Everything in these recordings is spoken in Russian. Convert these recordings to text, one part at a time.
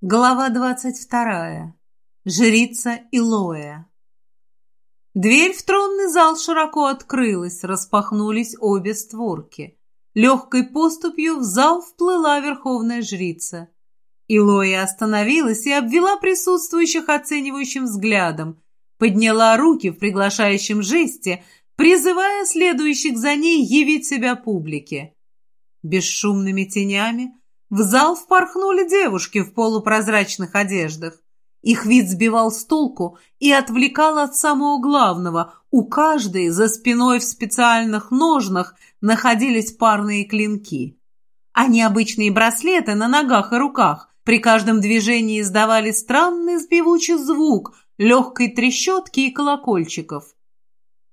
Глава двадцать вторая. Жрица Илоя. Дверь в тронный зал широко открылась, распахнулись обе створки. Легкой поступью в зал вплыла верховная жрица. Илоя остановилась и обвела присутствующих оценивающим взглядом, подняла руки в приглашающем жесте, призывая следующих за ней явить себя публике. Бесшумными тенями в зал впорхнули девушки в полупрозрачных одеждах. Их вид сбивал с толку и отвлекал от самого главного. У каждой за спиной в специальных ножнах находились парные клинки. А необычные браслеты на ногах и руках при каждом движении издавали странный сбивучий звук легкой трещотки и колокольчиков.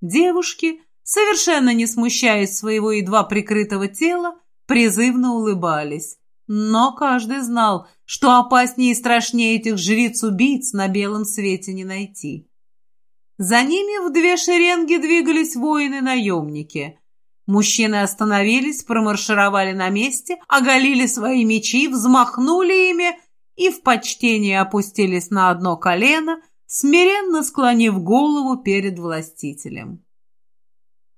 Девушки, совершенно не смущаясь своего едва прикрытого тела, призывно улыбались. Но каждый знал, что опаснее и страшнее этих жриц-убийц на белом свете не найти. За ними в две шеренги двигались воины-наемники. Мужчины остановились, промаршировали на месте, оголили свои мечи, взмахнули ими и в почтении опустились на одно колено, смиренно склонив голову перед властителем.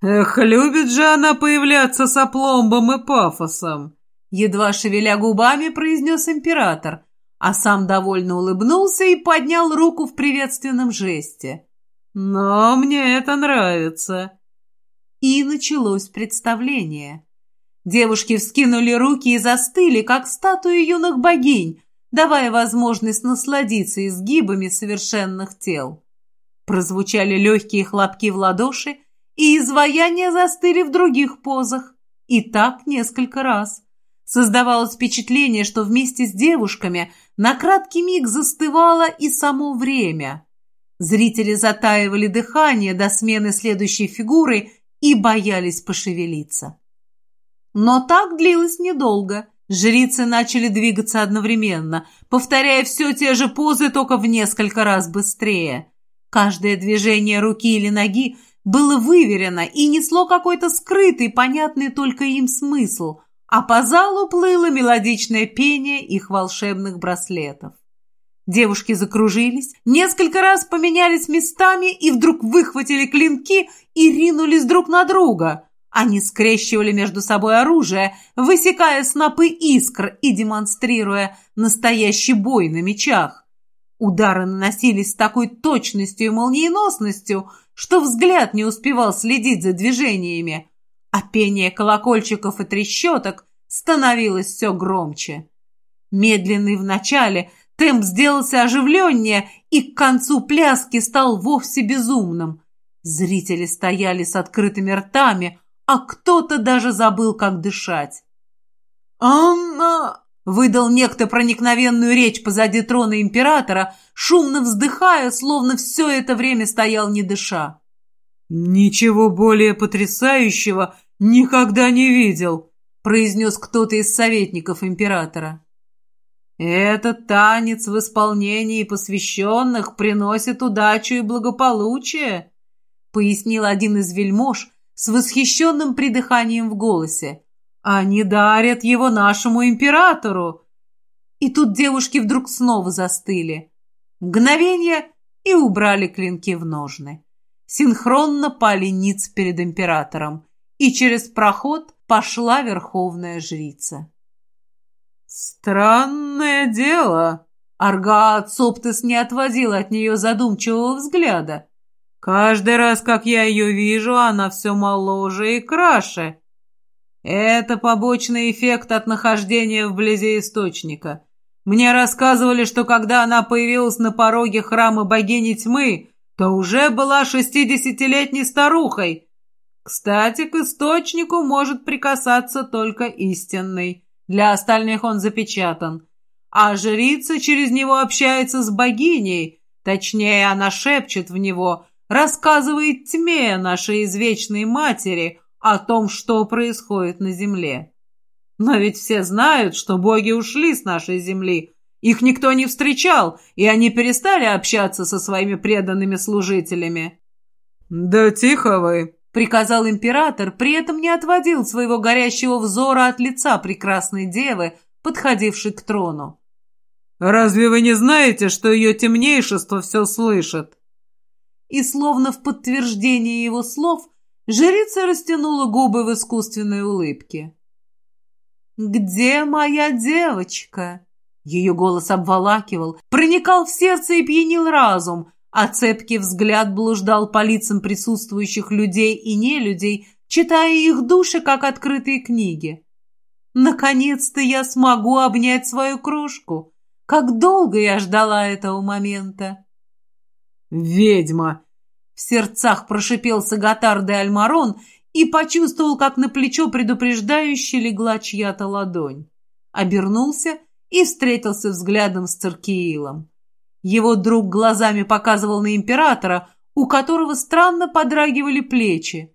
«Эх, любит же она появляться с опломбом и пафосом!» Едва шевеля губами, произнес император, а сам довольно улыбнулся и поднял руку в приветственном жесте. «Но мне это нравится». И началось представление. Девушки вскинули руки и застыли, как статуи юных богинь, давая возможность насладиться изгибами совершенных тел. Прозвучали легкие хлопки в ладоши, и изваяния застыли в других позах. И так несколько раз. Создавалось впечатление, что вместе с девушками на краткий миг застывало и само время. Зрители затаивали дыхание до смены следующей фигуры и боялись пошевелиться. Но так длилось недолго. Жрицы начали двигаться одновременно, повторяя все те же позы, только в несколько раз быстрее. Каждое движение руки или ноги было выверено и несло какой-то скрытый, понятный только им смысл – а по залу плыло мелодичное пение их волшебных браслетов. Девушки закружились, несколько раз поменялись местами и вдруг выхватили клинки и ринулись друг на друга. Они скрещивали между собой оружие, высекая снопы искр и демонстрируя настоящий бой на мечах. Удары наносились с такой точностью и молниеносностью, что взгляд не успевал следить за движениями а пение колокольчиков и трещоток становилось все громче. Медленный вначале, темп сделался оживленнее и к концу пляски стал вовсе безумным. Зрители стояли с открытыми ртами, а кто-то даже забыл, как дышать. «Анна!» — выдал некто проникновенную речь позади трона императора, шумно вздыхая, словно все это время стоял не дыша. «Ничего более потрясающего никогда не видел», — произнес кто-то из советников императора. «Этот танец в исполнении посвященных приносит удачу и благополучие», — пояснил один из вельмож с восхищенным придыханием в голосе. «Они дарят его нашему императору». И тут девушки вдруг снова застыли. Мгновение и убрали клинки в ножны синхронно пали ниц перед императором, и через проход пошла верховная жрица. «Странное дело!» Аргаат Соптес не отводил от нее задумчивого взгляда. «Каждый раз, как я ее вижу, она все моложе и краше. Это побочный эффект от нахождения вблизи источника. Мне рассказывали, что когда она появилась на пороге храма богини тьмы, то уже была шестидесятилетней старухой. Кстати, к источнику может прикасаться только истинный. Для остальных он запечатан. А жрица через него общается с богиней, точнее, она шепчет в него, рассказывает тьме нашей извечной матери о том, что происходит на земле. Но ведь все знают, что боги ушли с нашей земли, их никто не встречал, и они перестали общаться со своими преданными служителями. «Да тихо вы!» — приказал император, при этом не отводил своего горящего взора от лица прекрасной девы, подходившей к трону. Разве вы не знаете, что ее темнейшество все слышит?» И словно в подтверждение его слов, жрица растянула губы в искусственной улыбке. «Где моя девочка?» Ее голос обволакивал, проникал в сердце и пьянил разум, а цепкий взгляд блуждал по лицам присутствующих людей и нелюдей, читая их души, как открытые книги. Наконец-то я смогу обнять свою кружку. Как долго я ждала этого момента. «Ведьма!» В сердцах прошипел Сагатар де Альмарон и почувствовал, как на плечо предупреждающе легла чья-то ладонь. Обернулся и встретился взглядом с Циркиилом. Его друг глазами показывал на императора, у которого странно подрагивали плечи.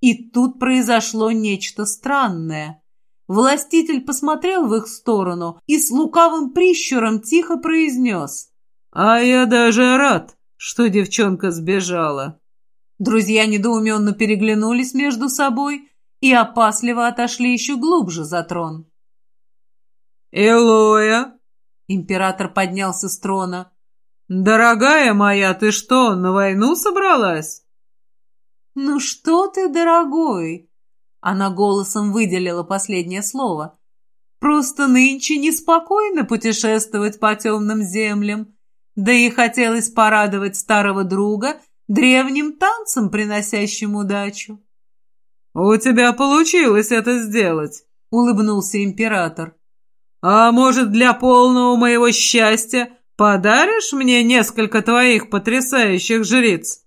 И тут произошло нечто странное. Властитель посмотрел в их сторону и с лукавым прищуром тихо произнес. «А я даже рад, что девчонка сбежала». Друзья недоуменно переглянулись между собой и опасливо отошли еще глубже за трон. «Элоя!» Император поднялся с трона. «Дорогая моя, ты что, на войну собралась?» «Ну что ты, дорогой?» Она голосом выделила последнее слово. «Просто нынче неспокойно путешествовать по темным землям. Да и хотелось порадовать старого друга древним танцем, приносящим удачу». «У тебя получилось это сделать», — улыбнулся император. «А может, для полного моего счастья подаришь мне несколько твоих потрясающих жриц?»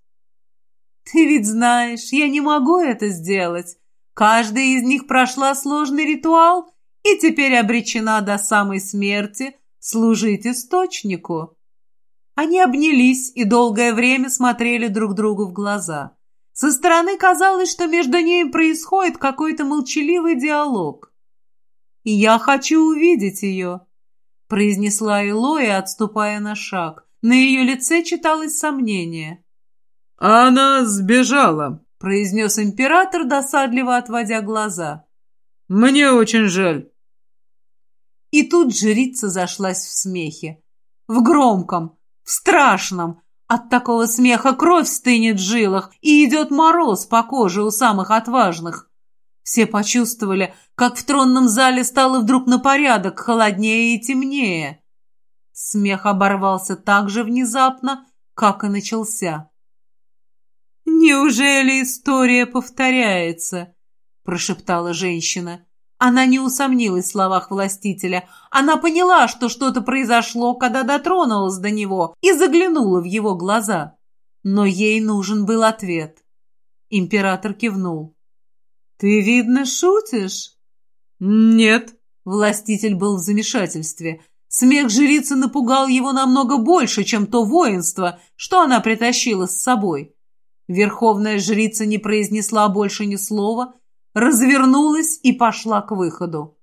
«Ты ведь знаешь, я не могу это сделать. Каждая из них прошла сложный ритуал и теперь обречена до самой смерти служить источнику». Они обнялись и долгое время смотрели друг другу в глаза. Со стороны казалось, что между ними происходит какой-то молчаливый диалог и я хочу увидеть ее», — произнесла Элоя, отступая на шаг. На ее лице читалось сомнение. «Она сбежала», — произнес император, досадливо отводя глаза. «Мне очень жаль». И тут жрица зашлась в смехе. В громком, в страшном. От такого смеха кровь стынет в жилах, и идет мороз по коже у самых отважных. Все почувствовали, как в тронном зале стало вдруг на порядок холоднее и темнее. Смех оборвался так же внезапно, как и начался. «Неужели история повторяется?» – прошептала женщина. Она не усомнилась в словах властителя. Она поняла, что что-то произошло, когда дотронулась до него и заглянула в его глаза. Но ей нужен был ответ. Император кивнул. «Ты, видно, шутишь?» «Нет». Властитель был в замешательстве. Смех жрицы напугал его намного больше, чем то воинство, что она притащила с собой. Верховная жрица не произнесла больше ни слова, развернулась и пошла к выходу.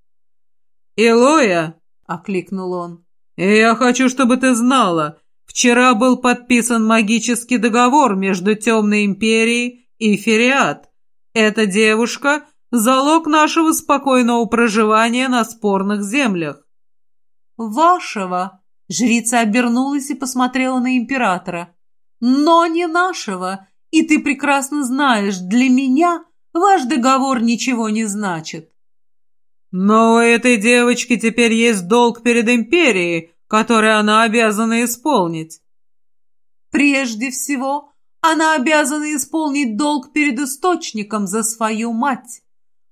«Элоя!» — окликнул он. «Я хочу, чтобы ты знала, вчера был подписан магический договор между Темной Империей и Фериат. Эта девушка — залог нашего спокойного проживания на спорных землях. Вашего. Жрица обернулась и посмотрела на императора. Но не нашего. И ты прекрасно знаешь, для меня ваш договор ничего не значит. Но у этой девочки теперь есть долг перед империей, который она обязана исполнить. Прежде всего, она обязана исполнить долг перед источником за свою мать.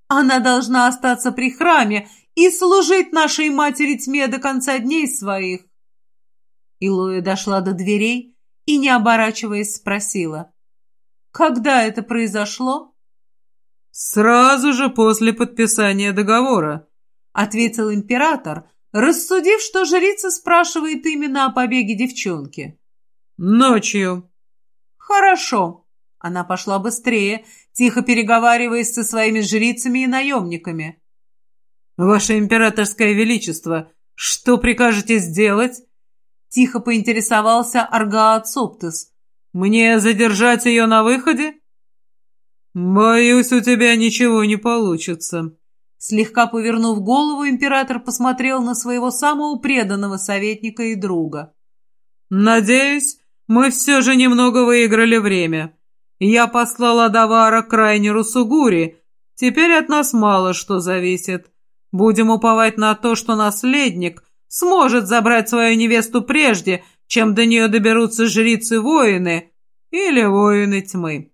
Она должна остаться при храме и служить нашей матери тьме до конца дней своих. Илоя дошла до дверей и, не оборачиваясь, спросила. «Когда это произошло?» «Сразу же после подписания договора», — ответил император, рассудив, что жрица спрашивает именно о побеге девчонки. «Ночью». «Хорошо». Она пошла быстрее, тихо переговариваясь со своими жрицами и наемниками. «Ваше императорское величество, что прикажете сделать?» Тихо поинтересовался Аргаат. «Мне задержать ее на выходе?» «Боюсь, у тебя ничего не получится», Слегка повернув голову, император посмотрел на своего самого преданного советника и друга. «Надеюсь, мы все же немного выиграли время. Я послал Адавара к Райнеру Сугури. Теперь от нас мало что зависит. Будем уповать на то, что наследник сможет забрать свою невесту прежде, чем до нее доберутся жрицы-воины или воины тьмы».